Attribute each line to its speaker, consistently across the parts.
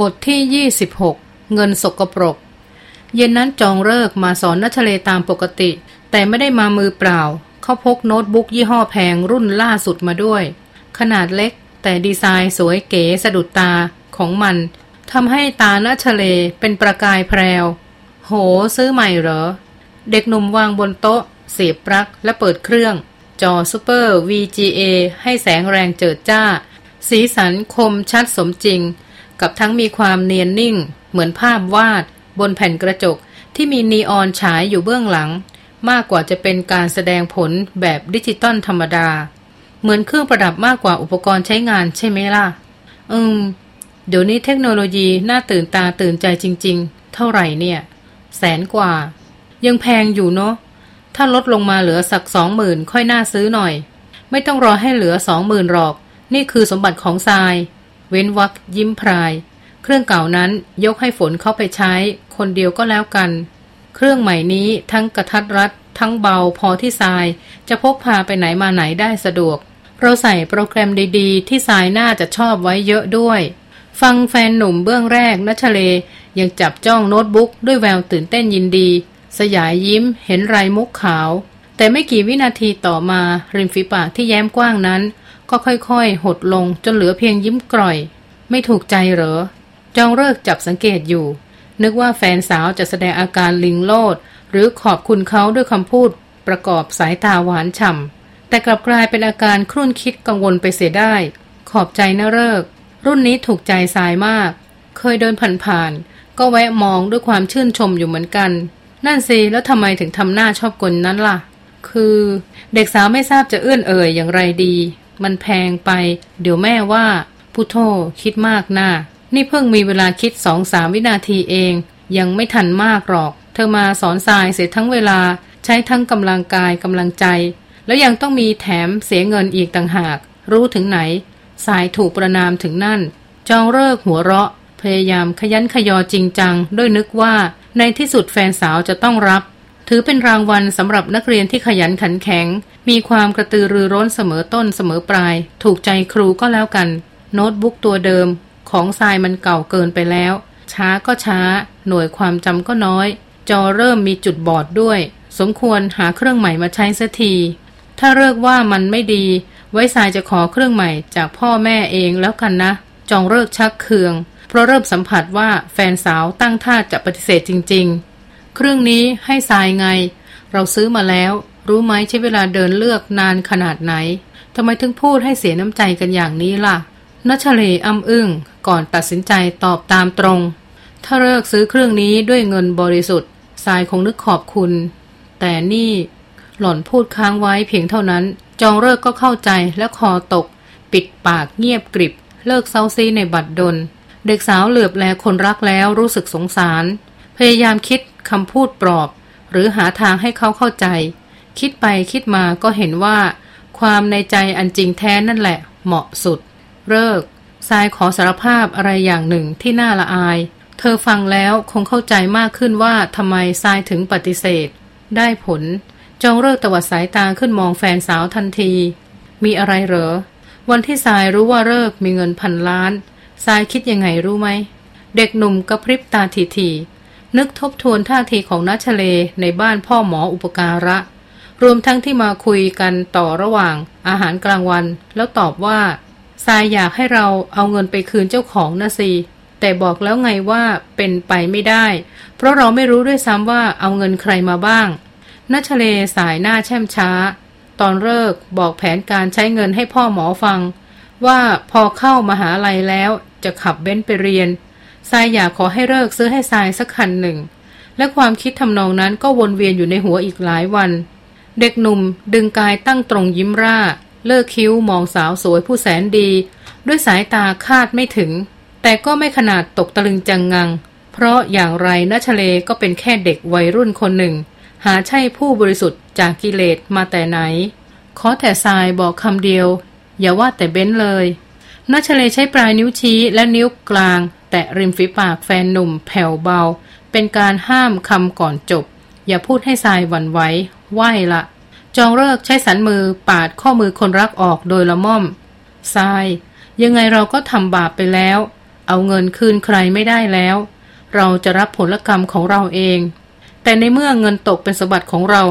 Speaker 1: บทที่ 26 เงินสกปรก เย็นนั้นจองเลิกมาสอนนัชเลตามปกติ แต่ไม่ได้มามือเปล่า เขาพกโน้ตบุ๊กยี่ห้อแพงรุ่นล่าสุดมาด้วย ขนาดเล็ก แต่ดีไซน์สวยเก๋สะดุดตาของมันทำให้ตานัชเลเป็นประกายแพรว โห ซื้อใหม่เหรอ เด็กหนุ่มวางบนโต๊ะ เสียบปลั๊กและเปิดเครื่อง จอซูเปอร์ VGA ให้แสงแรงเจิดจ้า สีสันคมชัดสมจริง กับทั้งมีความเนียนนิ่ง เหมือนภาพวาด บนแผ่นกระจกที่มีนีออนฉายอยู่เบื้องหลัง มากกว่าจะเป็นการแสดงผลแบบดิจิตอลธรรมดา เหมือนเครื่องประดับมากกว่าอุปกรณ์ใช้งานใช่ไหมล่ะ อืม เดี๋ยวนี้เทคโนโลยีน่าตื่นตาตื่นใจจริง ๆ เท่าไหร่เนี่ย แสนกว่า ยังแพงอยู่เนาะถ้าลดลงมาเหลือสักสองหมื่นค่อยน่าซื้อหน่อย ไม่ต้องรอให้เหลือสองหมื่นหรอก นี่คือสมบัติของทราย เว้นวักยิ้มพราย เครื่องเก่านั้นยกให้ฝนเข้าไปใช้ คนเดียวก็แล้วกัน เครื่องใหม่นี้ทั้งกระทัดรัดทั้งเบาพอที่ทราย จะพกพาไปไหนมาไหนได้สะดวก เราใส่โปรแกรมดีๆ ที่ทรายน่าจะชอบไว้เยอะด้วย ฟังแฟนหนุ่มเบื้องแรกนัชเล ยังจับจ้องโน้ตบุ๊กด้วยแววตื่นเต้นยินดี สยายยิ้ม เห็นไรมุกขาว แต่ไม่กี่วินาทีต่อมา ริมฝีปากที่แย้มกว้างนั้น ก็ค่อยๆ หดลงจนเหลือเพียงยิ้มกร่อย ไม่ถูกใจเหรอ จองเลิกจับสังเกตอยู่ นึกว่าแฟนสาวจะแสดงอาการลิงโลด หรือขอบคุณเขาด้วยคำพูด ประกอบสายตาหวานฉ่ำแต่กลับกลายเป็นอาการครุ่นคิดกังวลไปเสียได้ ขอบใจนะเลิก รุ่นนี้ถูกใจสายมาก เคยเดินผ่านๆก็แวะมองด้วยความชื่นชมอยู่เหมือนกันนั่นสิแล้วทำไมถึงทำหน้าชอบกลนั้นล่ะ คือ เด็กสาวไม่ทราบจะเอื้อนเอ่ยอย่างไรดี มันแพงไป เดี๋ยวแม่ว่าพุโทโธคิดมากนะ่านี่เพิ่งมีเวลาคิดสองสามวินาทีเอง ยังไม่ทันมากหรอก เธอมาสอนทรายเสียทั้งเวลา ใช้ทั้งกำลังกายกำลังใจ แล้วยังต้องมีแถมเสียเงินอีกต่างหาก รู้ถึงไหน สายถูกประนามถึงนั่น จองเลิกหัวเราะ พยายามขยันขยอจริงจัง ด้วยนึกว่าในที่สุดแฟนสาวจะต้องรับ ถือเป็นรางวัลสำหรับนักเรียนที่ขยันขันแข็ง มีความกระตือรือร้นเสมอต้นเสมอปลาย ถูกใจครูก็แล้วกัน โน้ตบุ๊กตัวเดิม ของทรายมันเก่าเกินไปแล้ว ช้าก็ช้า หน่วยความจำก็น้อย จอเริ่มมีจุดบอดด้วย สมควรหาเครื่องใหม่มาใช้สักที ถ้าเลิกว่ามันไม่ดี ไว้ทรายจะขอเครื่องใหม่จากพ่อแม่เองแล้วกันนะ จองเลิกชักเคือง เพราะเริ่มสัมผัสว่าแฟนสาวตั้งท่าจะปฏิเสธจริง ๆ เครื่องนี้ให้ทรายไง เราซื้อมาแล้ว รู้ไหมใช้เวลาเดินเลือกนานขนาดไหนทำไมถึงพูดให้เสียน้ำใจกันอย่างนี้ล่ะนัชเลอ้ำอึ้งก่อนตัดสินใจตอบตามตรง ถ้าเลิกซื้อเครื่องนี้ด้วยเงินบริสุทธิ์ทรายคงนึกขอบคุณ แต่นี่ หล่อนพูดค้างไว้เพียงเท่านั้น จองเลิกก็เข้าใจและคอตก ปิดปากเงียบกริบ เลิกเซาซีในบัดดล เด็กสาวเหลือบแลคนรักแล้วรู้สึกสงสาร พยายามคิด คำพูดปลอบ หรือหาทางให้เขาเข้าใจ คิดไปคิดมาก็เห็นว่า ความในใจอันจริงแท้นั่นแหละ เหมาะสุด เลิกทรายขอสารภาพอะไรอย่างหนึ่งที่น่าละอาย เธอฟังแล้วคงเข้าใจมากขึ้นว่าทำไมทรายถึงปฏิเสธ ได้ผล จองเลิกตวัดสายตาขึ้นมองแฟนสาวทันที มีอะไรเหรอ วันที่ทรายรู้ว่าเลิกมีเงินพันล้านทรายคิดยังไงรู้ไหม เด็กหนุ่มกระพริบตาทีๆ นึกทบทวนท่าทีของนัชเลในบ้านพ่อหมออุปการะ รวมทั้งที่มาคุยกันต่อระหว่างอาหารกลางวัน แล้วตอบว่าทรายอยากให้เราเอาเงินไปคืนเจ้าของนะสิแต่บอกแล้วไงว่าเป็นไปไม่ได้ เพราะเราไม่รู้ด้วยซ้ำว่าเอาเงินใครมาบ้างนัชเลสายหน้าแช่มช้า ตอนเลิกบอกแผนการใช้เงินให้พ่อหมอฟัง ว่าพอเข้ามาหาลัยแล้วจะขับเบ้นไปเรียน ทรายอยากขอให้เลิกซื้อให้ทรายสักคันหนึ่ง และความคิดทำนองนั้นก็วนเวียนอยู่ในหัวอีกหลายวัน เด็กหนุ่มดึงกายตั้งตรงยิ้มร่า เลิกคิ้วมองสาวสวยผู้แสนดี ด้วยสายตาคาดไม่ถึง แต่ก็ไม่ขนาดตกตะลึงจังงัง เพราะอย่างไรนัชเลก็เป็นแค่เด็กวัยรุ่นคนหนึ่ง หาใช่ผู้บริสุทธิ์จากกิเลสมาแต่ไหน ขอแต่ทรายบอกคำเดียว อย่าว่าแต่เบ้นเลยนัชเลใช้ปลายนิ้วชี้และนิ้วกลาง ตะริมฝีปากแฟนหนุ่มแผ่วเบา เป็นการห้ามคำก่อนจบ อย่าพูดให้ทรายหวั่นไหวไหวละ จองเลิกใช้สันมือปาดข้อมือคนรักออกโดยละม่อมทราย ยังไงเราก็ทำบาปไปแล้ว เอาเงินคืนใครไม่ได้แล้ว เราจะรับผลกรรมของเราเอง แต่ในเมื่อเงินตกเป็นสมบัติของเรา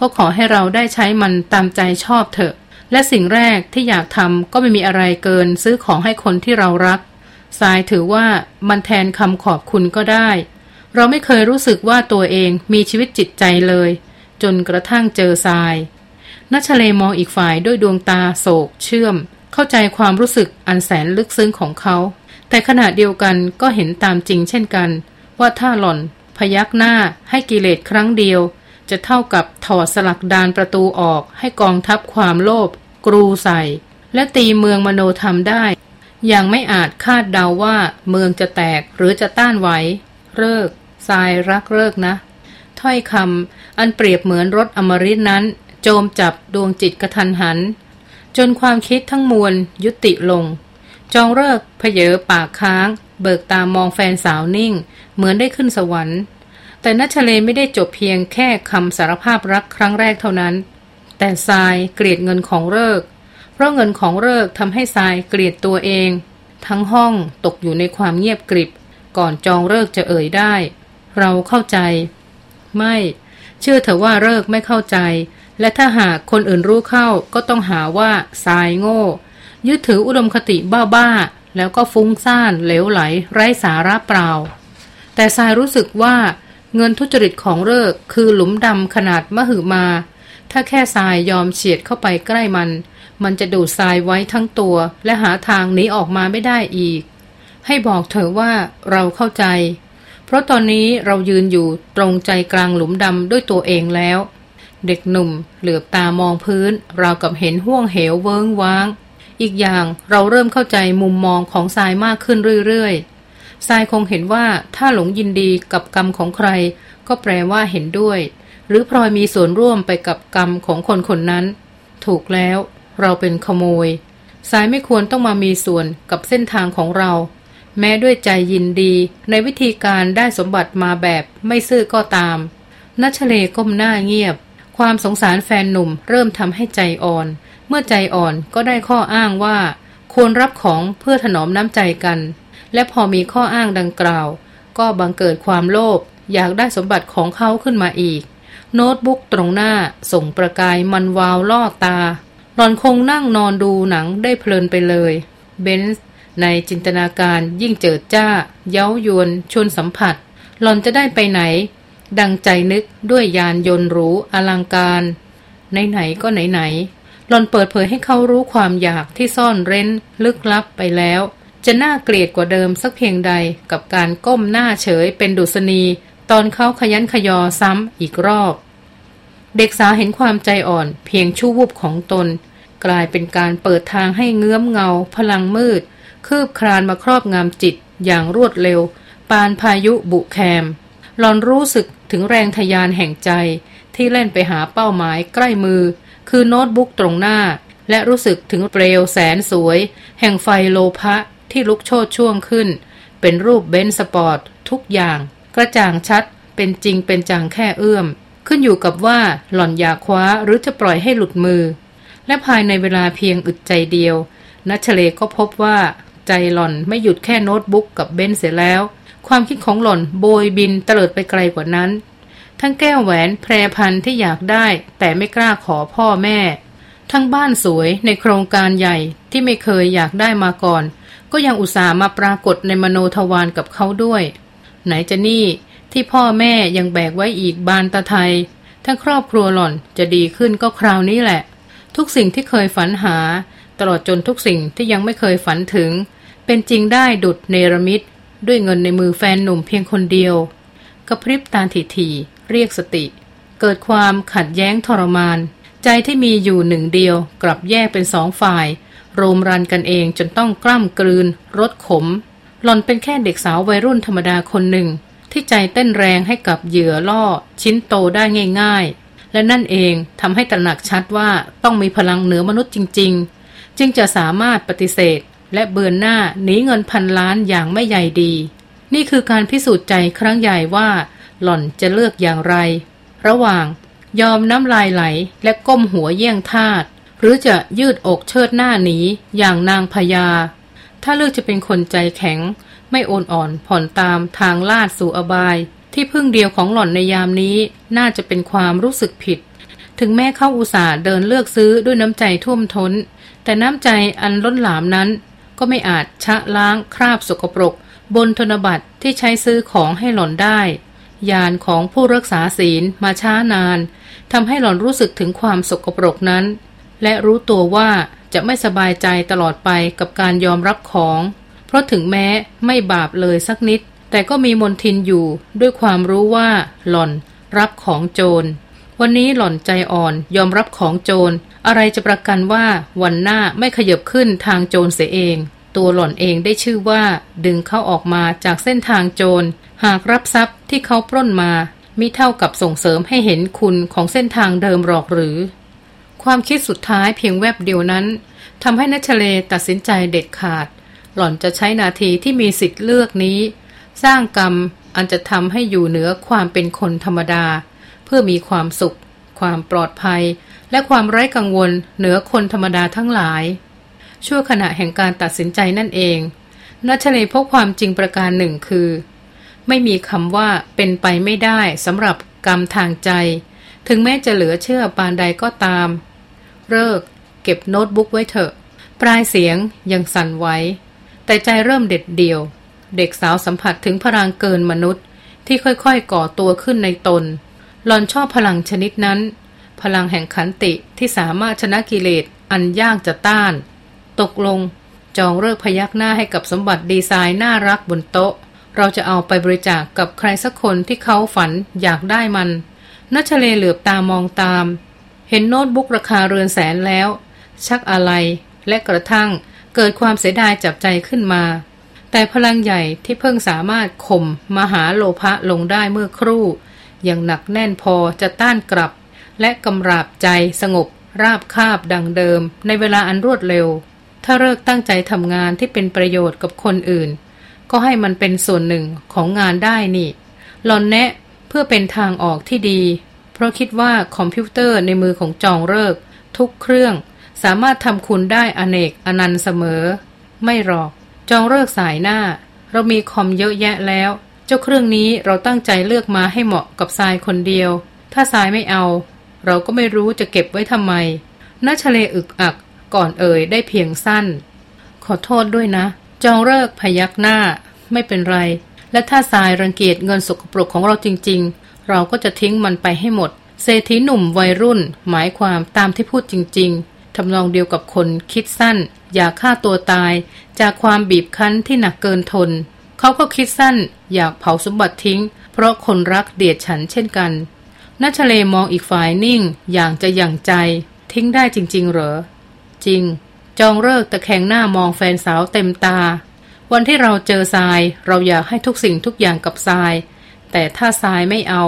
Speaker 1: ก็ขอให้เราได้ใช้มันตามใจชอบเถอะ และสิ่งแรกที่อยากทำก็ไม่มีอะไรเกินซื้อของให้คนที่เรารัก สายถือว่ามันแทนคำขอบคุณก็ได้ เราไม่เคยรู้สึกว่าตัวเองมีชีวิตจิตใจเลย จนกระทั่งเจอทรายนัชเลมองอีกฝ่ายด้วยดวงตาโศกเชื่อม เข้าใจความรู้สึกอันแสนลึกซึ้งของเขา แต่ขณะเดียวกันก็เห็นตามจริงเช่นกัน ว่าถ้าหล่อนพยักหน้าให้กิเลสครั้งเดียว จะเท่ากับถอดสลักดานประตูออกให้กองทัพความโลภกรูใส่ และตีเมืองมโนธรรมได้ ยังไม่อาจคาดเดาว่าเมืองจะแตกหรือจะต้านไหวเลิกทรายรักเลิกนะ ถ้อยคำอันเปรียบเหมือนรถอมริตนั้น โจมจับดวงจิตกระทันหัน จนความคิดทั้งมวลยุติลง จองเลิกเพเยอปากค้าง เบิกตามองแฟนสาวนิ่ง เหมือนได้ขึ้นสวรรค์ แต่นัชเลไม่ได้จบเพียงแค่คำสารภาพรักครั้งแรกเท่านั้น แต่ทรายเกลียดเงินของเลิก เพราะเงินของเลิกทำให้ทรายเกลียดตัวเอง ทั้งห้องตกอยู่ในความเงียบกริบ ก่อนจองเลิกจะเอ่ยได้ เราเข้าใจ ไม่ เชื่อเถอะว่าเลิกไม่เข้าใจ และถ้าหากคนอื่นรู้เข้าก็ต้องหาว่าทรายโง่ ยึดถืออุดมคติบ้าๆแล้วก็ฟุ้งซ่านเหลวไหล ไร้สาระเปล่า แต่ทรายรู้สึกว่าเงินทุจริตของเลิกคือหลุมดำขนาดมหึมา ถ้าแค่ทรายยอมเฉียดเข้าไปใกล้มัน มันจะดูดทรายไว้ทั้งตัว และหาทางหนีออกมาไม่ได้อีก ให้บอกเธอว่าเราเข้าใจ เพราะตอนนี้เรายืนอยู่ตรงใจกลางหลุมดำด้วยตัวเองแล้ว เด็กหนุ่มเหลือบตามองพื้น เรากับเห็นห่วงเหวเวิ้งว้าง อีกอย่างเราเริ่มเข้าใจมุมมองของทรายมากขึ้นเรื่อยๆทรายคงเห็นว่าถ้าหลงยินดีกับกรรมของใคร ก็แปลว่าเห็นด้วย หรือพลอยมีส่วนร่วมไปกับกรรมของคนคนนั้น ถูกแล้ว เราเป็นขโมย สายไม่ควรต้องมามีส่วนกับเส้นทางของเรา แม้ด้วยใจยินดีในวิธีการได้สมบัติมาแบบไม่ซื่อก็ตามนัชเลก้มหน้าเงียบ ความสงสารแฟนหนุ่มเริ่มทำให้ใจอ่อน เมื่อใจอ่อนก็ได้ข้ออ้างว่า ควรรับของเพื่อถนอมน้ำใจกัน และพอมีข้ออ้างดังกล่าว ก็บังเกิดความโลภอยากได้สมบัติของเขาขึ้นมาอีก โน้ตบุ๊กตรงหน้าส่งประกายมันวาวล่อตา หลอนคงนั่งนอนดูหนังได้เพลินไปเลย เบนส์ในจินตนาการยิ่งเจิดจ้า เย้ายวนชวนสัมผัส หลอนจะได้ไปไหน ดังใจนึกด้วยยานยนต์หรูอลังการ ไหนๆก็ไหนๆหลอนเปิดเผยให้เขารู้ความอยากที่ซ่อนเร้น ลึกลับไปแล้ว จะน่าเกลียดกว่าเดิมสักเพียงใดกับการก้มหน้าเฉยเป็นดุษณีตอนเขาขยันขยอซ้ำอีกรอบ เด็กสาวเห็นความใจอ่อนเพียงชั่ววูบของตน กลายเป็นการเปิดทางให้เงื้อมเงา พลังมืด คืบคลานมาครอบงำจิตอย่างรวดเร็ว ปานพายุบุแคม หล่อนรู้สึกถึงแรงทะยานแห่งใจ ที่แล่นไปหาเป้าหมายใกล้มือ คือโน้ตบุ๊กตรงหน้า และรู้สึกถึงเปลวแสนสวย แห่งไฟโลภะที่ลุกโชติช่วงขึ้น เป็นรูปเบนซ์สปอร์ตทุกอย่าง กระจ่างชัดเป็นจริงเป็นจังแค่เอื้อม ขึ้นอยู่กับว่าหล่อนอยากคว้าหรือจะปล่อยให้หลุดมือ และภายในเวลาเพียงอึดใจเดียว นัชเลก็พบว่าใจหล่อนไม่หยุดแค่โน้ตบุ๊กกับเบนเสียแล้ว ความคิดของหล่อนโบยบินเตลิดไปไกลกว่านั้น ทั้งแก้วแหวนแพรพันที่อยากได้ แต่ไม่กล้าขอพ่อแม่ ทั้งบ้านสวยในโครงการใหญ่ที่ไม่เคยอยากได้มาก่อน ก็ยังอุตส่าห์มาปรากฏในมโนทวารกับเขาด้วย ไหนจะนี่ที่พ่อแม่ยังแบกไว้อีกบานตะไทยถ้าครอบครัวหล่อนจะดีขึ้นก็คราวนี้แหละ ทุกสิ่งที่เคยฝันหา ตลอดจนทุกสิ่งที่ยังไม่เคยฝันถึง เป็นจริงได้ดุดเนรมิตด้วยเงินในมือแฟนหนุ่มเพียงคนเดียว กระพริบตาถีทีเรียกสติ เกิดความขัดแย้งทรมาน ใจที่มีอยู่หนึ่งเดียว กลับแยกเป็นสองฝ่าย โรมรันกันเองจนต้องกล้ำกลืนรสขม หล่อนเป็นแค่เด็กสาววัยรุ่นธรรมดาคนหนึ่ง ที่ใจเต้นแรงให้กับเหยื่อล่อ ชิ้นโตได้ง่าย และนั่นเองทำให้ตระหนักชัดว่าต้องมีพลังเหนือมนุษย์จริง ๆ จึงจะสามารถปฏิเสธ และเบือนหน้าหนีเงินพันล้านอย่างไม่ใหญ่ดี นี่คือการพิสูจน์ใจครั้งใหญ่ว่า หล่อนจะเลือกอย่างไร ระหว่าง ยอมน้ำลายไหลและก้มหัวเยี่ยงทาตหรือจะยืดอกเชิดหน้าหนีอย่างนางพญาถ้าเลือกจะเป็นคนใจแข็ง ไม่โอนอ่อนผ่อนตามทางลาดสู่อบาย ที่พึ่งเดียวของหล่อนในยามนี้น่าจะเป็นความรู้สึกผิด ถึงแม้เข้าอุตส่าห์เดินเลือกซื้อด้วยน้ำใจท่วมท้น แต่น้ำใจอันล้นหลามนั้น ก็ไม่อาจชะล้างคราบสกปรก บนธนบัตรที่ใช้ซื้อของให้หล่อนได้ ยานของผู้รักษาศีลมาช้านานทำให้หล่อนรู้สึกถึงความสกปรกนั้น และรู้ตัวว่าจะไม่สบายใจตลอดไปกับการยอมรับของ เพราะถึงแม้ไม่บาปเลยสักนิด แต่ก็มีมนทินอยู่ด้วยความรู้ว่าหล่อนรับของโจร วันนี้หล่อนใจอ่อนยอมรับของโจร อะไรจะประกันว่าวันหน้าไม่ขยับขึ้นทางโจรเสียเอง ตัวหล่อนเองได้ชื่อว่า ดึงเขาออกมาจากเส้นทางโจร หากรับทรัพย์ที่เขาปล้นมามิเท่ากับส่งเสริมให้เห็นคุณของเส้นทางเดิมหรอกหรือ ความคิดสุดท้ายเพียงแวบเดียวนั้นทำให้นัชเลตัดสินใจเด็ดขาด หล่อนจะใช้นาทีที่มีสิทธิ์เลือกนี้ สร้างกรรมอันจะทำให้อยู่เหนือความเป็นคนธรรมดา เพื่อมีความสุข ความปลอดภัย และความไร้กังวลเหนือคนธรรมดาทั้งหลาย ชั่วขณะแห่งการตัดสินใจนั่นเองนัชเลพบความจริงประการหนึ่งคือ ไม่มีคำว่าเป็นไปไม่ได้สำหรับกรรมทางใจ ถึงแม้จะเหลือเชื่อปานใดก็ตาม เลิก เก็บโน้ตบุ๊กไว้เถอะ ปลายเสียงยังสั่นไหวแต่ใจเริ่มเด็ดเดี่ยว เด็กสาวสัมผัสถึงพลังเกินมนุษย์ ที่ค่อยๆก่อตัวขึ้นในตน หลอนชอบพลังชนิดนั้น พลังแห่งขันติที่สามารถชนะกิเลสอันยากจะต้าน ตกลง จองเลิกพยักหน้าให้กับสมบัติดีไซน์น่ารักบนโต๊ะ เราจะเอาไปบริจาคกกับใครสักคนที่เขาฝันอยากได้มันนัชเลเหลือบตามองตาม เห็นโน้ตบุ๊กราคาเรือนแสนแล้ว ชักอะไรและกระทั่งเกิดความเสียดายจับใจขึ้นมา แต่พลังใหญ่ที่เพิ่งสามารถข่มมหาโลภะลงได้เมื่อครู่ ยังหนักแน่นพอจะต้านกลับ และกำราบใจสงบ ราบคาบดังเดิม ในเวลาอันรวดเร็ว ถ้าเลิกตั้งใจทำงานที่เป็นประโยชน์กับคนอื่น ก็ให้มันเป็นส่วนหนึ่งของงานได้นี่หลอนแนะเพื่อเป็นทางออกที่ดี เพราะคิดว่าคอมพิวเตอร์ในมือของจองเลิก ทุกเครื่อง สามารถทำคุณได้อเนกอนันต์เสมอ ไม่หรอก จองเลิกสายหน้า เรามีคอมเยอะแยะแล้ว เจ้าเครื่องนี้เราตั้งใจเลือกมาให้เหมาะกับทรายคนเดียว ถ้าทรายไม่เอา เราก็ไม่รู้จะเก็บไว้ทำไมนัชเลอึกอักก่อนเอ่ยได้เพียงสั้น ขอโทษด้วยนะ จองเลิกพยักหน้า ไม่เป็นไร และถ้าทรายรังเกียจเงินสกปรกของเราจริง ๆ เราก็จะทิ้งมันไปให้หมดเศรษฐีหนุ่มวัยรุ่น หมายความตามที่พูดจริง ๆทำนองเดียวกับคนคิดสั้น อยากฆ่าตัวตาย จากความบีบคั้นที่หนักเกินทน เขาก็คิดสั้นอยากเผาสมบัติทิ้ง เพราะคนรักเดียดฉันเช่นกันนัชเลมองอีกฝ่ายนิ่งอย่างจะอย่างใจ ทิ้งได้จริง ๆ เหรอ จริง จองเลิกตะแคงหน้ามองแฟนสาวเต็มตา วันที่เราเจอทราย เราอยากให้ทุกสิ่งทุกอย่างกับทราย แต่ถ้าทรายไม่เอา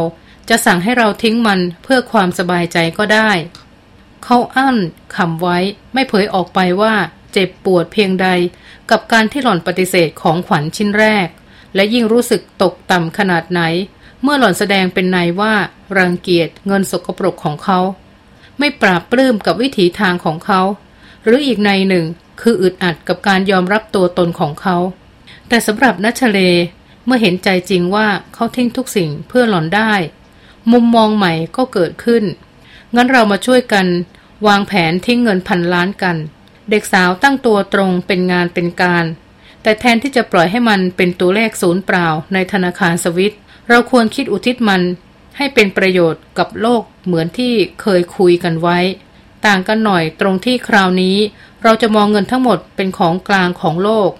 Speaker 1: จะสั่งให้เราทิ้งมันเพื่อความสบายใจก็ได้ เขาอั้นคำไว้ไม่เผยออกไปว่า เจ็บปวดเพียงใด กับการที่หล่อนปฏิเสธของขวัญชิ้นแรก และยิ่งรู้สึกตกต่ำขนาดไหน เมื่อหล่อนแสดงเป็นนายว่ารังเกียจเงินสกปรกของเขา ไม่ปราบปลื้มกับวิถีทางของเขา หรืออีกในหนึ่งคืออึดอัดกับการยอมรับตัวตนของเขา แต่สำหรับนัชเลเมื่อเห็นใจจริงว่าเขาทิ้งทุกสิ่งเพื่อหลอนได้ มุมมองใหม่ก็เกิดขึ้น งั้นเรามาช่วยกัน วางแผนทิ้งเงินพันล้านกัน เด็กสาวตั้งตัวตรงเป็นงานเป็นการ แต่แทนที่จะปล่อยให้มันเป็นตัวเลขศูนย์เปล่าในธนาคารสวิต เราควรคิดอุทิศมันให้เป็นประโยชน์กับโลกเหมือนที่เคยคุยกันไว้ ต่างกันหน่อยตรงที่คราวนี้ เราจะมองเงินทั้งหมดเป็นของกลางของโลก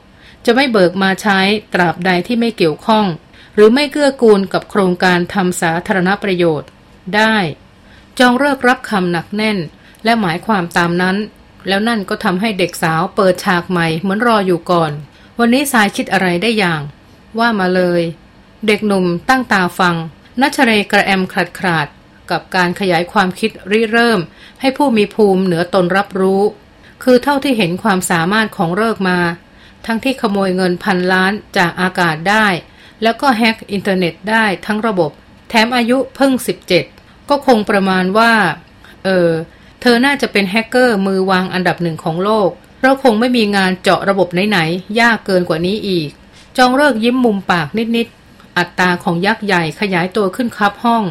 Speaker 1: จะไม่เบิกมาใช้ตราบใดที่ไม่เกี่ยวข้อง หรือไม่เกื้อกูลกับโครงการทำสาธารณประโยชน์ ได้ จองเลิกรับคำหนักแน่น และหมายความตามนั้น แล้วนั่นก็ทำให้เด็กสาวเปิดฉากใหม่เหมือนรออยู่ก่อน วันนี้สายคิดอะไรได้อย่าง ว่ามาเลย เด็กหนุ่มตั้งตาฟังนัชเรกระแอมขาดขาดกับการขยายความคิดริเริ่ม ให้ผู้มีภูมิเหนือตนรับรู้ คือเท่าที่เห็นความสามารถของเลิกมา ทั้งที่ขโมยเงินพันล้านจากอากาศได้ แล้วก็แฮ็กอินเทอร์เน็ตได้ทั้งระบบ แถมอายุเพิ่ง 17 ก็คงประมาณว่า เออ เธอน่าจะเป็นแฮกเกอร์มือวางอันดับหนึ่งของโลก แล้วคงไม่มีงานเจาะระบบไหนๆ ยากเกินกว่านี้อีก จองเลิกยิ้มมุมปากนิดๆ อัตตาของยักษ์ใหญ่ขยายตัวขึ้นคับห้อง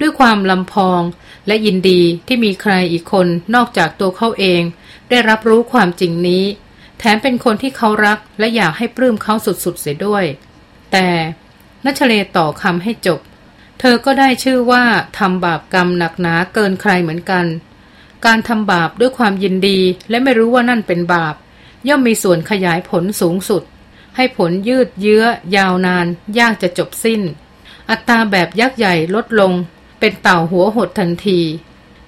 Speaker 1: ด้วยความลำพอง และยินดีที่มีใครอีกคนนอกจากตัวเขาเอง ได้รับรู้ความจริงนี้ แถมเป็นคนที่เขารักและอยากให้ปลื้มเขาสุดๆ เสียด้วย แต่นัชเลต่อคำให้จบ เธอก็ได้ชื่อว่าทำบาปกรรมหนักหนาเกินใครเหมือนกัน การทำบาปด้วยความยินดีและไม่รู้ว่านั่นเป็นบาป ย่อมมีส่วนขยายผลสูงสุด ให้ผลยืดเยื้อ ยาวนาน ยากจะจบสิ้น อัตราแบบยักษ์ใหญ่ลดลง เป็นเต่าหัวหดทันที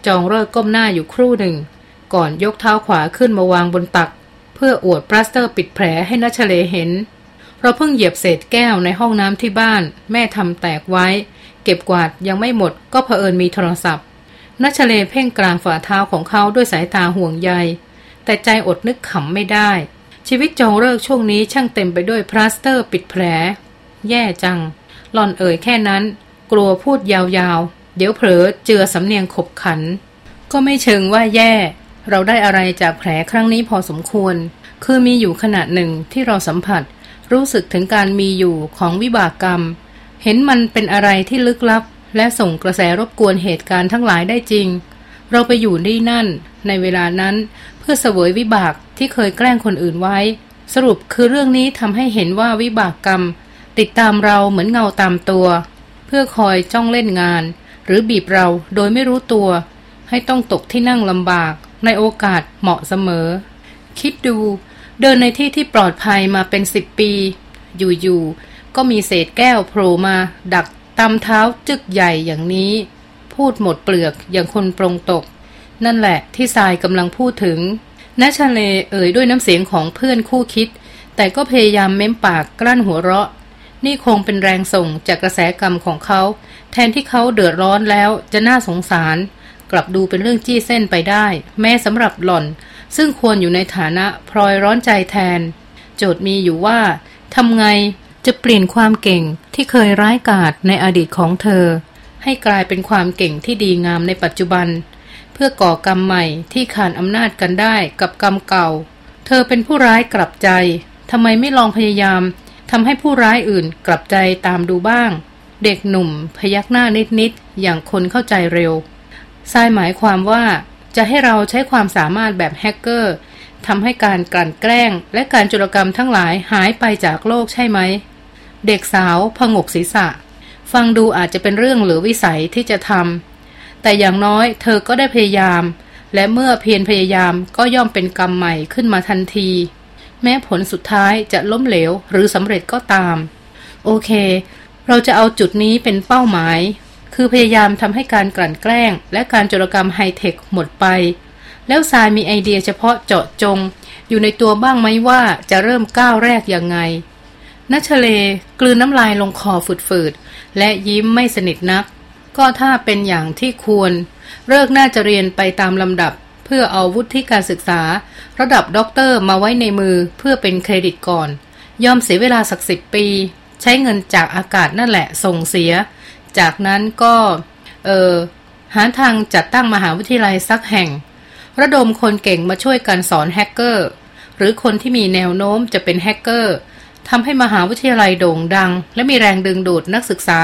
Speaker 1: จองเลิกก้มหน้าอยู่ครู่หนึ่ง ก่อนยกเท้าขวาขึ้นมาวางบนตัก เพื่ออวดพลาสเตอร์ปิดแผลให้นัชเลเห็นเราเพิ่งเหยียบเศษแก้วในห้องน้ำที่บ้าน แม่ทำแตกไว้ เก็บกวาดยังไม่หมดก็เผอิญมีโทรศัพท์ นัชเลเพ่งกลางฝ่าเท้าของเขาด้วยสายตาห่วงใย แต่ใจอดนึกขำไม่ได้ ชีวิตจองเลิกช่วงนี้ช่างเต็มไปด้วยพลาสเตอร์ปิดแผล แย่จัง หล่อนเอ่ยแค่นั้น กลัวพูดยาวๆ เดี๋ยวเผลอเจือสำเนียงขบขัน ก็ไม่เชิงว่าแย่ เราได้อะไรจากแผลครั้งนี้พอสมควร คือมีอยู่ขณะหนึ่งที่เราสัมผัส รู้สึกถึงการมีอยู่ของวิบากกรรม เห็นมันเป็นอะไรที่ลึกลับ และส่งกระแสรบกวนเหตุการณ์ทั้งหลายได้จริง เราไปอยู่ที่นั่น ในเวลานั้นเพื่อเสวยวิบากที่เคยแกล้งคนอื่นไว้ สรุปคือเรื่องนี้ทำให้เห็นว่าวิบากกรรม ติดตามเราเหมือนเงาตามตัว เพื่อคอยจ้องเล่นงาน หรือบีบเราโดยไม่รู้ตัว ให้ต้องตกที่นั่งลำบาก ในโอกาสเหมาะเสมอ คิดดู เดินในที่ที่ปลอดภัยมาเป็นสิบปี อยู่ๆก็มีเศษแก้วโผล่มา ดัก ตำเท้าจึกใหญ่อย่างนี้ พูดหมดเปลือกอย่างคนปรงตก นั่นแหละที่ทรายกำลังพูดถึงนัชเลเอ่ยด้วยน้ำเสียงของเพื่อนคู่คิด แต่ก็พยายามเม้มปากกลั้นหัวเราะ นี่คงเป็นแรงส่งจากกระแสกรรมของเขา แทนที่เขาเดือดร้อนแล้วจะน่าสงสาร กลับดูเป็นเรื่องจี้เส้นไปได้ แม้สำหรับหล่อน ซึ่งควรอยู่ในฐานะพลอยร้อนใจแทน โจทย์มีอยู่ว่าทำไง จะเปลี่ยนความเก่งที่เคยร้ายกาจในอดีตของเธอ ให้กลายเป็นความเก่งที่ดีงามในปัจจุบัน เพื่อก่อกรรมใหม่ที่ขานอำนาจกันได้กับกรรมเก่า เธอเป็นผู้ร้ายกลับใจทำไมไม่ลองพยายามทำให้ผู้ร้ายอื่นกลับใจตามดูบ้าง เด็กหนุ่มพยักหน้านิดๆอย่างคนเข้าใจเร็วทรายหมายความว่าจะให้เราใช้ความสามารถแบบแฮกเกอร์ ทำให้การกลั่นแกล้ง และการจุลกรรมทั้งหลายหายไปจากโลกใช่ไหม เด็กสาวพงกศีรษะ ฟังดูอาจจะเป็นเรื่องเหลือวิสัยที่จะทำแต่อย่างน้อยเธอก็ได้พยายาม และเมื่อเพียรพยายามก็ย่อมเป็นกรรมใหม่ขึ้นมาทันที แม้ผลสุดท้ายจะล้มเหลวหรือสำเร็จก็ตาม โอเค เราจะเอาจุดนี้เป็นเป้าหมาย คือพยายามทำให้การกลั่นแกล้ง และการโจรกรรมไฮเทคหมดไป แล้วทรายมีไอเดียเฉพาะเจาะจง อยู่ในตัวบ้างไหมว่าจะเริ่มก้าวแรกยังไงนัชเลกลืนน้ำลายลงคอฝืดๆ และยิ้มไม่สนิทนัก ก็ถ้าเป็นอย่างที่ควร เลิกน่าจะเรียนไปตามลำดับ เพื่อเอาวุฒิการศึกษา ระดับด็อกเตอร์มาไว้ในมือเพื่อเป็นเครดิตก่อน ยอมเสียเวลาสักสิบปี ใช้เงินจากอากาศนั่นแหละส่งเสีย จากนั้นก็ เออหาทางจัดตั้งมหาวิทยาลัยสักแห่ง ระดมคนเก่งมาช่วยกันสอนแฮกเกอร์ หรือคนที่มีแนวโน้มจะเป็นแฮกเกอร์ทำให้มหาวิทยาลัยโด่งดัง และมีแรงดึงดูดนักศึกษา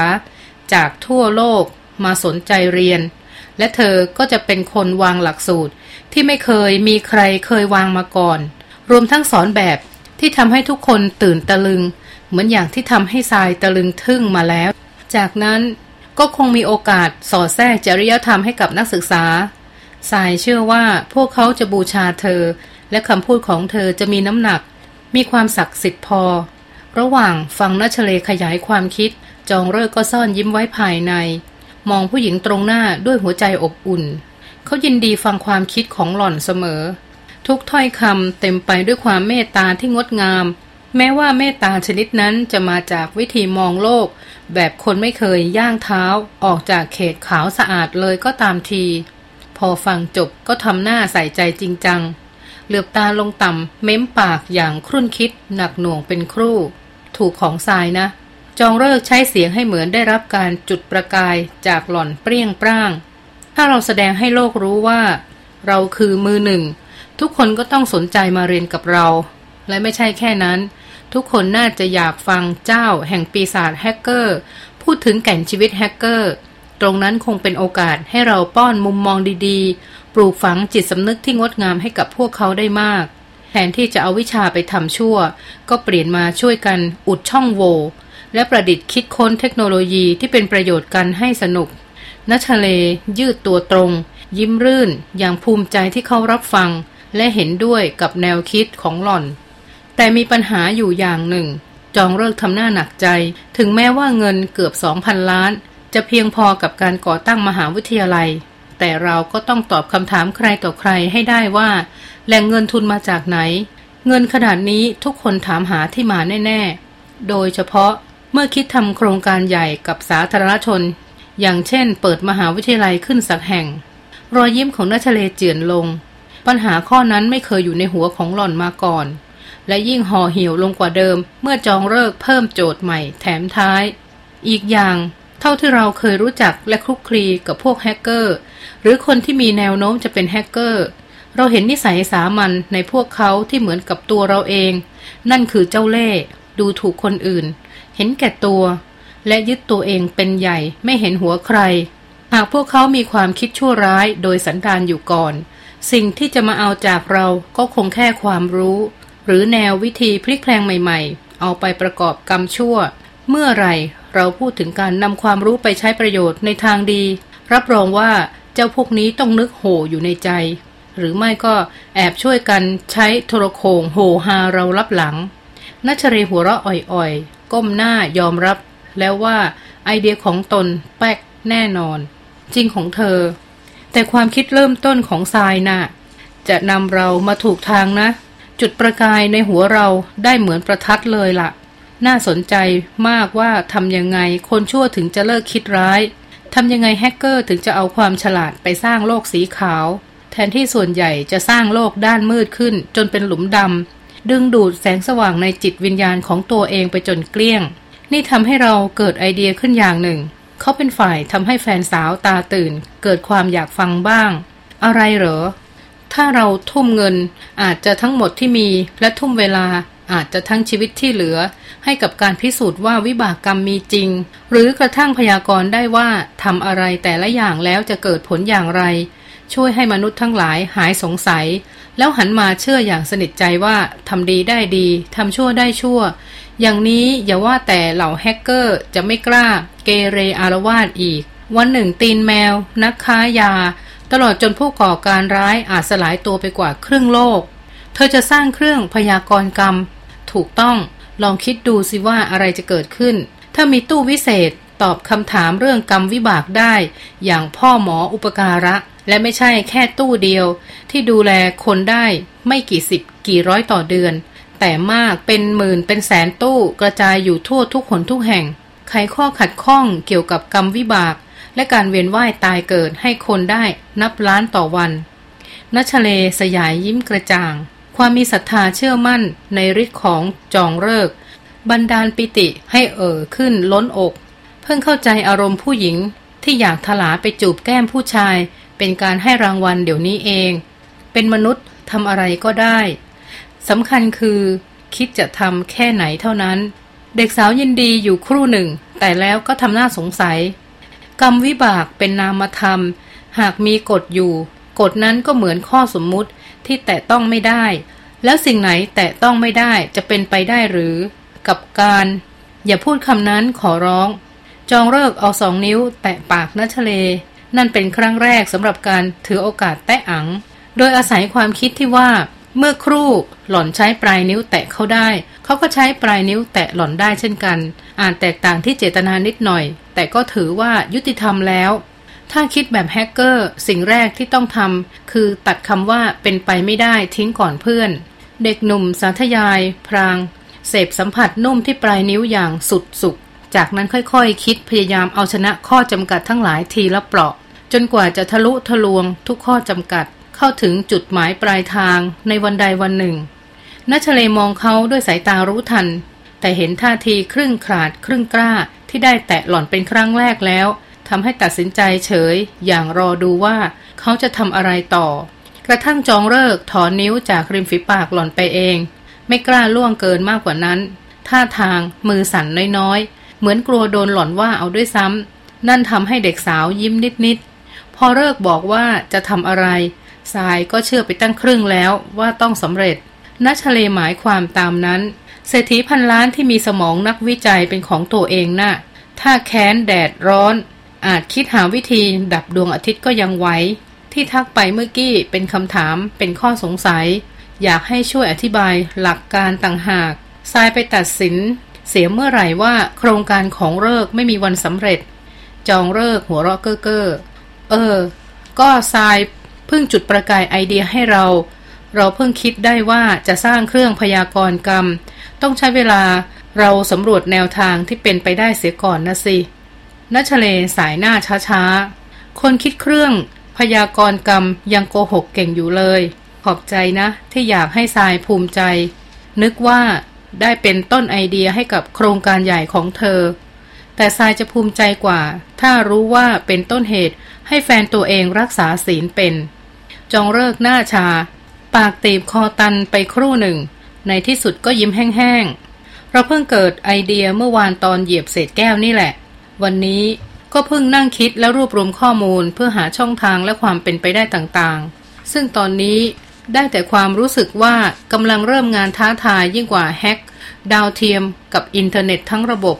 Speaker 1: จากทั่วโลกมาสนใจเรียน และเธอก็จะเป็นคนวางหลักสูตร ที่ไม่เคยมีใครเคยวางมาก่อน รวมทั้งสอนแบบที่ทำให้ทุกคนตื่นตะลึง เหมือนอย่างที่ทำให้ทรายตะลึงทึ่งมาแล้ว จากนั้นก็คงมีโอกาสสอดแทรกจริยธรรมให้กับนักศึกษา สายเชื่อว่าพวกเขาจะบูชาเธอ และคำพูดของเธอจะมีน้ำหนัก มีความศักดิ์สิทธิ์พอ ระหว่างฟังนัชเลขยายความคิด จองเลิกก็ซ่อนยิ้มไว้ภายใน มองผู้หญิงตรงหน้าด้วยหัวใจอบอุ่น เขายินดีฟังความคิดของหล่อนเสมอ ทุกถ้อยคำเต็มไปด้วยความเมตตาที่งดงาม แม้ว่าเมตตาชนิดนั้นจะมาจากวิธีมองโลก แบบคนไม่เคยย่างเท้า ออกจากเขตขาวสะอาดเลยก็ตามที พอฟังจบก็ทำหน้าใส่ใจจริงจัง เหลือบตาลงต่ำเม้มปากอย่างครุ่นคิดหนักหน่วงเป็นครู่ ถูกของทรายนะ จองเลิกใช้เสียงให้เหมือนได้รับการจุดประกายจากหล่อนเปรี้ยงปร้าง ถ้าเราแสดงให้โลกรู้ว่า เราคือมือหนึ่ง ทุกคนก็ต้องสนใจมาเรียนกับเรา และไม่ใช่แค่นั้น ทุกคนน่าจะอยากฟังเจ้าแห่งปีศาจแฮกเกอร์ พูดถึงแก่นชีวิตแฮกเกอร์ ตรงนั้นคงเป็นโอกาสให้เราป้อนมุมมองดีๆ ปลูกฝังจิตสำนึกที่งดงามให้กับพวกเขาได้มาก แทนที่จะเอาวิชาไปทำชั่ว ก็เปลี่ยนมาช่วยกันอุดช่องโหว่และประดิษฐ์คิดค้นเทคโนโลยีที่เป็นประโยชน์กันให้สนุกนัชเลยืดตัวตรง ยิ้มรื่น อย่างภูมิใจที่เขารับฟัง และเห็นด้วยกับแนวคิดของหล่อน แต่มีปัญหาอยู่อย่างหนึ่ง จองเลิกทำหน้าหนักใจ ถึงแม้ว่าเงินเกือบสองพันล้าน จะเพียงพอกับการก่อตั้งมหาวิทยาลัย แต่เราก็ต้องตอบคำถามใครต่อใครให้ได้ว่า แหล่งเงินทุนมาจากไหน เงินขนาดนี้ทุกคนถามหาที่มาแน่ ๆ โดยเฉพาะเมื่อคิดทำโครงการใหญ่กับสาธารณชน อย่างเช่น เปิดมหาวิทยาลัยขึ้นสักแห่ง รอยยิ้มของนัชเลเจือนลง ปัญหาข้อนั้นไม่เคยอยู่ในหัวของหล่อนมาก่อน และยิ่งห่อเหี่ยวลงกว่าเดิม เมื่อจองเลิกเพิ่มโจทย์ใหม่แถมท้าย อีกอย่าง เท่าที่เราเคยรู้จักและคลุกคลีกับพวกแฮกเกอร์ หรือคนที่มีแนวโน้มจะเป็นแฮกเกอร์ เราเห็นนิสัยสามัญในพวกเขาที่เหมือนกับตัวเราเอง นั่นคือเจ้าเล่ห์ดูถูกคนอื่น เห็นแก่ตัว และยึดตัวเองเป็นใหญ่ไม่เห็นหัวใคร หากพวกเขามีความคิดชั่วร้ายโดยสันดานอยู่ก่อน สิ่งที่จะมาเอาจากเราก็คงแค่ความรู้ หรือแนววิธีพลิกแพลงใหม่ ๆ เอาไปประกอบกรรมชั่ว เมื่อไร เราพูดถึงการนำความรู้ไปใช้ประโยชน์ในทางดี รับรองว่าเจ้าพวกนี้ต้องนึกโหอยู่ในใจ หรือไม่ก็แอบช่วยกันใช้โทรโขงโหฮาเรารับหลังนัชเรหัวเราะอ่อยๆ ก้มหน้ายอมรับ แล้วว่าไอเดียของตนแป๊กแน่นอน จริงของเธอ แต่ความคิดเริ่มต้นของทรายนะ่ะจะนำเรามาถูกทางนะ จุดประกายในหัวเราได้เหมือนประทัดเลยละ่ะ น่าสนใจมากว่าทำยังไงคนชั่วถึงจะเลิกคิดร้ายทำยังไงแฮกเกอร์ถึงจะเอาความฉลาดไปสร้างโลกสีขาว แทนที่ส่วนใหญ่จะสร้างโลกด้านมืดขึ้น จนเป็นหลุมดำดึงดูดแสงสว่างในจิตวิญญาณของตัวเองไปจนเกลี้ยง นี่ทำให้เราเกิดไอเดียขึ้นอย่างหนึ่ง เขาเป็นฝ่ายทำให้แฟนสาวตาตื่น เกิดความอยากฟังบ้าง อะไรเหรอ ถ้าเราทุ่มเงินอาจจะทั้งหมดที่มีและทุ่มเวลา อาจจะทั้งชีวิตที่เหลือ ให้กับการพิสูจน์ว่าวิบากกรรมมีจริง หรือกระทั่งพยากรณ์ได้ว่าทำอะไรแต่ละอย่างแล้วจะเกิดผลอย่างไร ช่วยให้มนุษย์ทั้งหลายหายสงสัย แล้วหันมาเชื่ออย่างสนิทใจว่าทำดีได้ดีทำชั่วได้ชั่ว อย่างนี้อย่าว่าแต่เหล่าแฮกเกอร์จะไม่กล้า เกเรอารวาสอีก วันหนึ่งตีนแมว นักค้ายา ตลอดจนผู้ก่อการร้ายอาจสลายตัวไปกว่าครึ่งโลก เธอจะสร้างเครื่องพยากรณ์กรรม ถูกต้อง ลองคิดดูสิว่าอะไรจะเกิดขึ้น ถ้ามีตู้วิเศษตอบคำถามเรื่องกรรมวิบากได้ อย่างพ่อหมออุปการะ และไม่ใช่แค่ตู้เดียว ที่ดูแลคนได้ไม่กี่สิบกี่ร้อยต่อเดือน แต่มากเป็นหมื่นเป็นแสนตู้กระจายอยู่ทั่วทุกคนทุกแห่งไขข้อขัดข้องเกี่ยวกับกรรมวิบาก และการเวียนว่ายตายเกิดให้คนได้นับล้านต่อวันนัชเลสยายยิ้มกระจ่าง ความมีศรัทธาเชื่อมั่นในฤทธิ์ของจองเลิกบันดาลปิติให้เอ่อขึ้นล้นอก เพิ่งเข้าใจอารมณ์ผู้หญิงที่อยากทลาไปจูบแก้มผู้ชาย เป็นการให้รางวัลเดี๋ยวนี้เอง เป็นมนุษย์ทำอะไรก็ได้สำคัญคือ คิดจะทำแค่ไหนเท่านั้น เด็กสาวยินดีอยู่ครู่หนึ่ง แต่แล้วก็ทำหน้าสงสัย กรรมวิบากเป็นนามธรรม หากมีกฎอยู่ กฎนั้นก็เหมือนข้อสมมุติที่แตะต้องไม่ได้ แล้วสิ่งไหนแตะต้องไม่ได้จะเป็นไปได้หรือ กับการ อย่าพูดคำนั้นขอร้อง จองเลิกเอาสองนิ้ว แตะปากนัชเล นั่นเป็นครั้งแรกสำหรับการถือโอกาสแตะอัง โดยอาศัยความคิดที่ว่า เมื่อครู่หล่อนใช้ปลายนิ้วแตะเขาได้ เขาก็ใช้ปลายนิ้วแตะหล่อนได้เช่นกัน อ่านแตกต่างที่เจตนานิดหน่อย แต่ก็ถือว่ายุติธรรมแล้ว ถ้าคิดแบบแฮกเกอร์สิ่งแรกที่ต้องทำคือตัดคำว่าเป็นไปไม่ได้ทิ้งก่อนเพื่อน เด็กหนุ่มสาธยาย พราง เสพสัมผัสนุ่มที่ปลายนิ้วอย่างสุดสุข จากนั้นค่อยๆคคิดพยายามเอาชนะข้อจำกัดทั้งหลายทีละเปราะ จนกว่าจะทะลุทะลวงทุกข้อจำกัด เข้าถึงจุดหมายปลายทางในวันใดวันหนึ่งนัชเลมองเขาด้วยสายตารู้ทัน แต่เห็นท่าทีครึ่งขาดครึ่งกล้าที่ได้แตะหล่อนเป็นครั้งแรกแล้ว ทำให้ตัดสินใจเฉย อย่างรอดูว่าเขาจะทำอะไรต่อ กระทั่งจองเลิกถอนนิ้วจากริมฝีปากหล่อนไปเอง ไม่กล้าล่วงเกินมากกว่านั้น ท่าทางมือสั่นน้อยๆ เหมือนกลัวโดนหล่อนว่าเอาด้วยซ้ำนั่นทำให้เด็กสาวยิ้มนิดๆ พอเลิกบอกว่าจะทำอะไรสายก็เชื่อไปตั้งครึ่งแล้วว่าต้องสำเร็จนัชเลหมายความตามนั้น เศรษฐีพันล้านที่มีสมองนักวิจัยเป็นของตัวเองนะ่ะถ้าแค้นแดดร้อน อาจคิดหาวิธีดับดวงอาทิตย์ก็ยังไหวที่ทักไปเมื่อกี้เป็นคำถามเป็นข้อสงสัย อยากให้ช่วยอธิบายหลักการต่างหากทรายไปตัดสิน เสียเมื่อไหร่ว่าโครงการของเลิกไม่มีวันสำเร็จ จองเลิกหัวเราะเก้อเก้อเออ ก็ทรายเพิ่งจุดประกายไอเดียให้เรา เราเพิ่งคิดได้ว่าจะสร้างเครื่องพยากรณ์กรรม ต้องใช้เวลาเราสำรวจแนวทางที่เป็นไปได้เสียก่อนนะสิ นัชเลสายหน้าช้าๆ คนคิดเครื่อง พยากรกรรมยังโกหกเก่งอยู่เลย ขอบใจนะ ที่อยากให้ทรายภูมิใจ นึกว่าได้เป็นต้นไอเดียให้กับโครงการใหญ่ของเธอ แต่ทรายจะภูมิใจกว่า ถ้ารู้ว่าเป็นต้นเหตุให้แฟนตัวเองรักษาศีลเป็น จองเลิกหน้าชา ปากตีบคอตันไปครู่หนึ่ง ในที่สุดก็ยิ้มแห้งๆเราเพิ่งเกิดไอเดียเมื่อวานตอนเหยียบเศษแก้วนี่แหละ วันนี้ก็เพิ่งนั่งคิดแล้วรวบรวมข้อมูลเพื่อหาช่องทางและความเป็นไปได้ต่างๆ ซึ่งตอนนี้ได้แต่ความรู้สึกว่ากำลังเริ่มงานท้าทายยิ่งกว่าแฮกดาวเทียมกับอินเทอร์เน็ตทั้งระบบ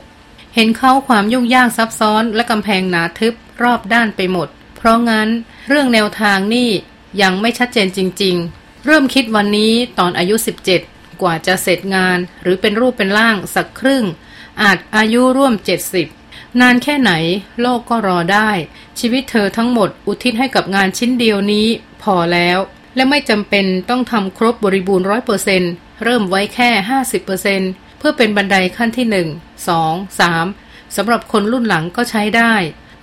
Speaker 1: เห็นเข้าความยุ่งยากซับซ้อนและกำแพงหนาทึบรอบด้านไปหมด เพราะงั้นเรื่องแนวทางนี่ยังไม่ชัดเจนจริง ๆ เริ่มคิดวันนี้ตอนอายุ 17 กว่าจะเสร็จงาน หรือเป็นรูปเป็นร่างสักครึ่ง อาจอายุร่วม 70 นานแค่ไหน โลกก็รอได้ ชีวิตเธอทั้งหมดอุทิศให้กับงานชิ้นเดียวนี้ พอแล้ว และไม่จำเป็นต้องทำครบบริบูรณ์ร้อยเปอร์เซนเริ่มไว้แค่50%เปอร์เซนเพื่อเป็นบันไดขั้นที่1 2 3สองสามสำหรับคนรุ่นหลังก็ใช้ได้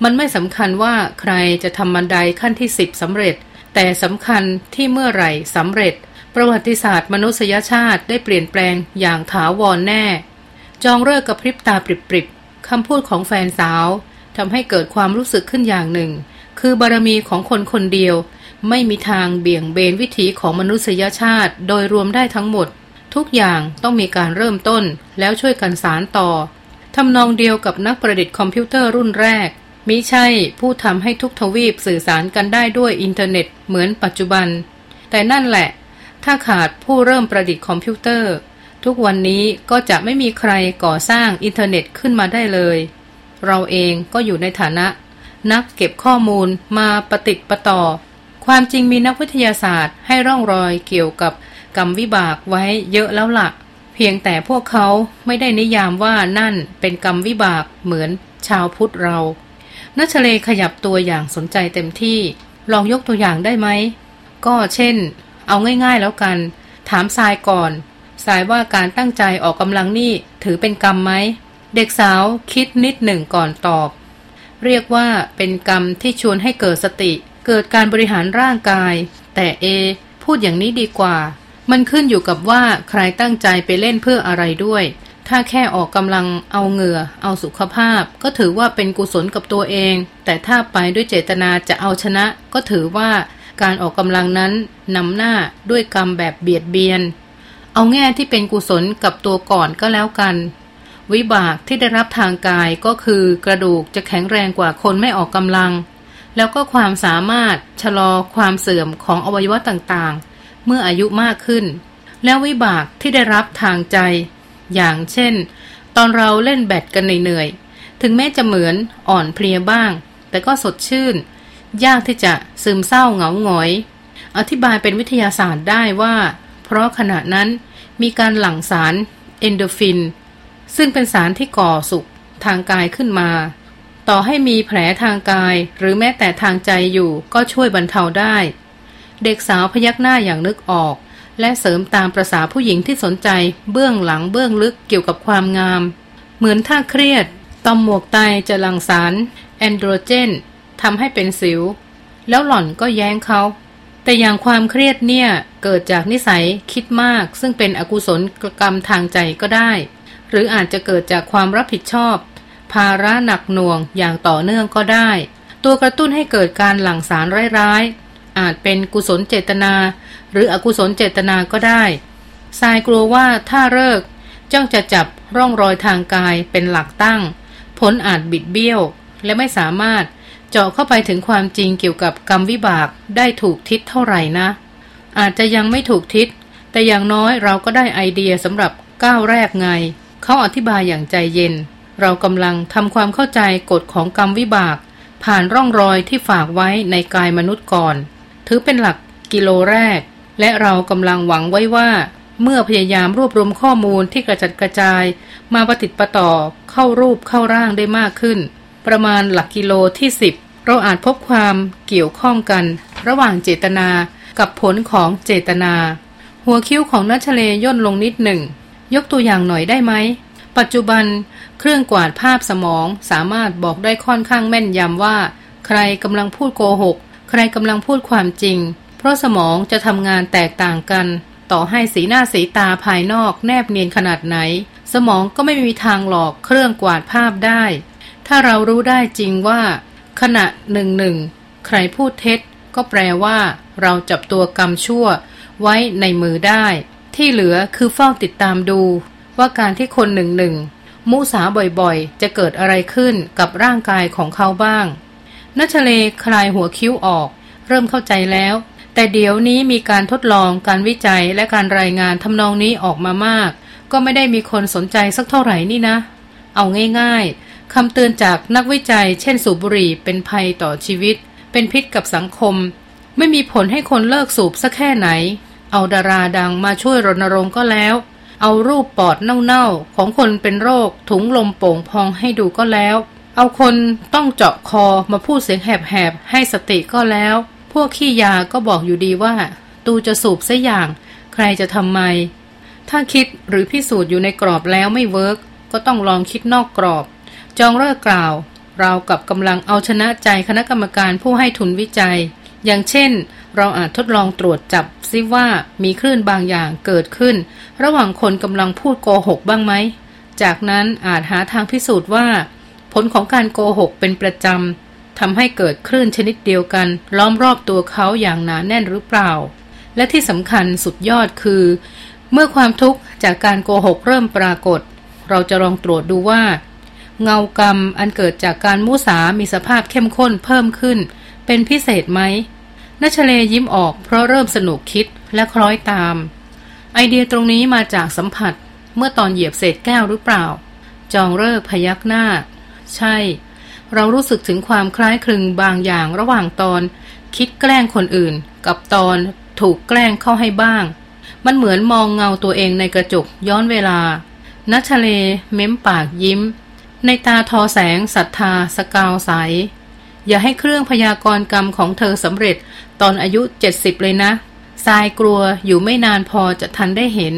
Speaker 1: มันไม่สำคัญว่าใครจะทำบันไดขั้นที่10สำเร็จ แต่สำคัญที่เมื่อไหร่สำเร็จ ประวัติศาสตร์มนุษยชาติได้เปลี่ยนแปลงอย่างถาวรแน่ จองเลิกกับพริบตาปริบๆ คำพูดของแฟนสาวทำให้เกิดความรู้สึกขึ้นอย่างหนึ่ง คือบารมีของคนคนเดียว ไม่มีทางเบี่ยงเบนวิถีของมนุษยชาติ โดยรวมได้ทั้งหมด ทุกอย่างต้องมีการเริ่มต้นแล้วช่วยกันสานต่อทำนองเดียวกับนักประดิษฐ์คอมพิวเตอร์รุ่นแรกมิใช่ผู้ทำให้ทุกทวีปสื่อสารกันได้ด้วยอินเทอร์เน็ตเหมือนปัจจุบัน แต่นั่นแหละ ถ้าขาดผู้เริ่มประดิษฐ์คอมพิวเตอร์ ทุกวันนี้ก็จะไม่มีใครก่อสร้างอินเทอร์เน็ตขึ้นมาได้เลย เราเองก็อยู่ในฐานะ นักเก็บข้อมูลมาปฏิติประต่อ ความจริงมีนักวิทยาศาสตร์ให้ร่องรอยเกี่ยวกับกรรมวิบากไว้เยอะแล้วละ่ะ เพียงแต่พวกเขาไม่ได้นิยามว่านั่นเป็นกรรมวิบากเหมือนชาวพุทธเรานัชเลขยับตัวอย่างสนใจเต็มที่ ลองยกตัวอย่างได้ไหม ก็เช่น เอาง่ายๆแล้วกัน ถามทรายก่อน ทรายว่าการตั้งใจออกกำลังนี่ถือเป็นกรรมไหม เด็กสาวคิดนิดหนึ่งก่อนตอบ เรียกว่าเป็นกรรมที่ชวนให้เกิดสติ เกิดการบริหารร่างกาย แต่เอ พูดอย่างนี้ดีกว่า มันขึ้นอยู่กับว่าใครตั้งใจไปเล่นเพื่ออะไรด้วย ถ้าแค่ออกกำลังเอาเหงื่อ เอาสุขภาพ ก็ถือว่าเป็นกุศลกับตัวเอง แต่ถ้าไปด้วยเจตนาจะเอาชนะ ก็ถือว่าการออกกำลังนั้นนำหน้าด้วยกรรมแบบเบียดเบียน เอาแง่ที่เป็นกุศลกับตัวก่อนก็แล้วกัน วิบากที่ได้รับทางกายก็คือกระดูกจะแข็งแรงกว่าคนไม่ออกกำลัง แล้วก็ความสามารถชะลอความเสื่อมของอวัยวะต่างๆ เมื่ออายุมากขึ้น แล้ววิบากที่ได้รับทางใจ อย่างเช่น ตอนเราเล่นแบดกันเหนื่อยๆถึงแม้จะเหมือนอ่อนเพลียบ้าง แต่ก็สดชื่น ยากที่จะซึมเศร้าเหงาหงอย อธิบายเป็นวิทยาศาสตร์ได้ว่า ราะขณะนั้นมีการหลั่งสารเอนโดฟิน ซึ่งเป็นสารที่ก่อสุขทางกายขึ้นมา ต่อให้มีแผลทางกาย หรือแม้แต่ทางใจอยู่ก็ช่วยบรรเทาได้ เด็กสาวพยักหน้าอย่างนึกออก และเสริมตามประษาผู้หญิงที่สนใจเบื้องหลังเบื้องลึกเกี่ยวกับความงาม เหมือนถ้าเครียดตอมหมวกไตจะหลั่งสารแอนโดรเจนทำให้เป็นสิว แล้วหล่อนก็แย้งเขา แต่อย่างความเครียดเนี่ยเกิดจากนิสัยคิดมาก ซึ่งเป็นอกุศลกรรมทางใจก็ได้ หรืออาจจะเกิดจากความรับผิดชอบ ภาระหนักหน่วงอย่างต่อเนื่องก็ได้ ตัวกระตุ้นให้เกิดการหลั่งสารร้ายๆ อาจเป็นกุศลเจตนา หรืออกุศลเจตนาก็ได้ทรายกลัวว่าถ้าเลิกจ้องจะจับร่องรอยทางกายเป็นหลักตั้ง ผลอาจบิดเบี้ยว และไม่สามารถ เจาะเข้าไปถึงความจริงเกี่ยวกับกรรมวิบากได้ถูกทิศเท่าไหร่นะ อาจจะยังไม่ถูกทิศ แต่อย่างน้อยเราก็ได้ไอเดียสำหรับก้าวแรกไง เขาอธิบายอย่างใจเย็น เรากำลังทำความเข้าใจกฎของกรรมวิบาก ผ่านร่องรอยที่ฝากไว้ในกายมนุษย์ก่อน ถือเป็นหลักกิโลแรก และเรากำลังหวังไว้ว่า เมื่อพยายามรวบรวมข้อมูลที่กระจัดกระจาย มาปฏิติดประต่อเข้ารูปเข้าร่างได้มากขึ้น ประมาณหลักกิโลที่ 10 เราอาจพบความเกี่ยวข้องกัน ระหว่างเจตนากับผลของเจตนา หัวคิ้วของนัชเลย่นลงนิดหนึ่ง ยกตัวอย่างหน่อยได้ไหม ปัจจุบันเครื่องกวาดภาพสมองสามารถบอกได้ค่อนข้างแม่นยำว่า ใครกำลังพูดโกหก ใครกำลังพูดความจริง เพราะสมองจะทำงานแตกต่างกัน ต่อให้สีหน้าสีตาภายนอกแนบเนียนขนาดไหน สมองก็ไม่มีทางหลอกเครื่องกวาดภาพได้ ถ้าเรารู้ได้จริงว่า ขณะหนึ่งหนึ่งใครพูดเท็จ ก็แปลว่า เราจับตัวกรรมชั่ว ไว้ในมือได้ ที่เหลือคือเฝ้าติดตามดู ว่าการที่คนหนึ่งหนึ่งมุสาบ่อยๆ จะเกิดอะไรขึ้นกับร่างกายของเขาบ้างนัชเลคลายหัวคิ้วออก เริ่มเข้าใจแล้ว แต่เดี๋ยวนี้มีการทดลองการวิจัยและการรายงานทำนองนี้ออกมามาก ก็ไม่ได้มีคนสนใจสักเท่าไหร่นี่นะ เอาง่ายๆ คำเตือนจากนักวิจัย เช่นสูบบุหรี่เป็นภัยต่อชีวิต เป็นพิษกับสังคม ไม่มีผลให้คนเลิกสูบสักแค่ไหน เอาดาราดังมาช่วยรณรงค์ก็แล้ว เอารูปปอดเน่าๆ ของคนเป็นโรค ถุงลมโป่งพองให้ดูก็แล้ว เอาคนต้องเจาะคอมาพูดเสียงแหบๆให้สติก็แล้ว พวกขี้ยาก็บอกอยู่ดีว่า ตูจะสูบซะอย่าง ใครจะทำไม ถ้าคิดหรือพิสูจน์อยู่ในกรอบแล้วไม่ work ก็ต้องลองคิดนอกกรอบ จองเลิกกล่าว ราวกับกำลังเอาชนะใจคณะกรรมการผู้ให้ทุนวิจัย อย่างเช่น เราอาจทดลองตรวจจับซิว่ามีคลื่นบางอย่างเกิดขึ้น ระหว่างคนกำลังพูดโกหกบ้างไหม จากนั้นอาจหาทางพิสูจน์ว่า ผลของการโกหกเป็นประจำทำให้เกิดคลื่นชนิดเดียวกัน ล้อมรอบตัวเขาอย่างหนาแน่นหรือเปล่า และที่สำคัญสุดยอดคือ เมื่อความทุกข์จากการโกหกเริ่มปรากฏ เราจะลองตรวจดูว่า เงากรรมอันเกิดจากการมุสามีสภาพเข้มข้นเพิ่มขึ้น เป็นพิเศษไหมนัชเลยิ้มออกเพราะเริ่มสนุกคิดและคล้อยตาม ไอเดียตรงนี้มาจากสัมผัสเมื่อตอนเหยียบเศษแก้วหรือเปล่า จองเลิกพยักหน้า ใช่ เรารู้สึกถึงความคล้ายคลึงบางอย่างระหว่างตอน คิดแกล้งคนอื่น กับตอนถูกแกล้งเข้าให้บ้าง มันเหมือนมองเงาตัวเองในกระจกย้อนเวลานัชเลเม้มปากยิ้ม ในตาทอแสงศรัทธาสกาวใส อย่าให้เครื่องพยากรณ์กรรมของเธอสำเร็จตอนอายุเจ็ดสิบเลยนะทรายกลัวอยู่ไม่นานพอจะทันได้เห็น